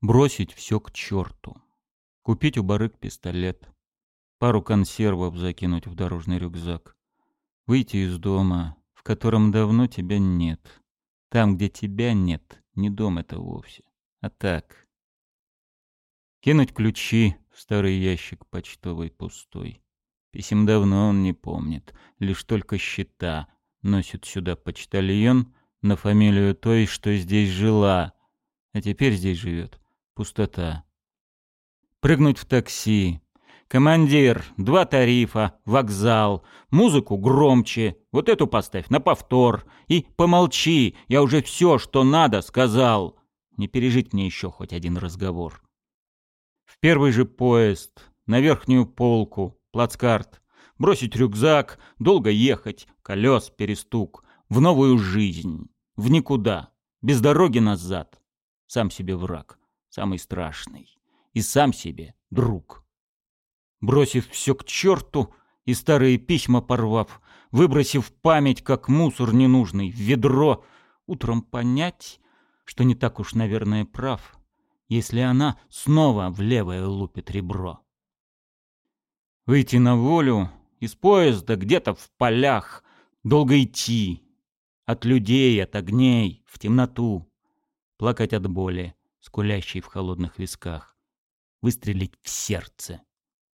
Бросить все к черту. Купить у барык пистолет. Пару консервов закинуть в дорожный рюкзак. Выйти из дома, в котором давно тебя нет. Там, где тебя нет, не дом это вовсе, а так. Кинуть ключи в старый ящик почтовый пустой. Писем давно он не помнит, лишь только счета. Носит сюда почтальон на фамилию той, что здесь жила, а теперь здесь живет. Пустота. Прыгнуть в такси. «Командир, два тарифа, вокзал, музыку громче, вот эту поставь на повтор. И помолчи, я уже все, что надо, сказал. Не пережить мне еще хоть один разговор». В первый же поезд, на верхнюю полку, плацкарт. Бросить рюкзак, долго ехать, колес перестук. В новую жизнь, в никуда, без дороги назад. Сам себе враг самый страшный, и сам себе друг. Бросив все к черту и старые письма порвав, выбросив память, как мусор ненужный, в ведро, утром понять, что не так уж, наверное, прав, если она снова в левое лупит ребро. Выйти на волю из поезда где-то в полях, долго идти, от людей, от огней, в темноту, плакать от боли, скулящий в холодных висках, выстрелить в сердце,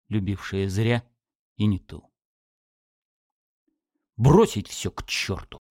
любившее зря и не ту. Бросить все к черту.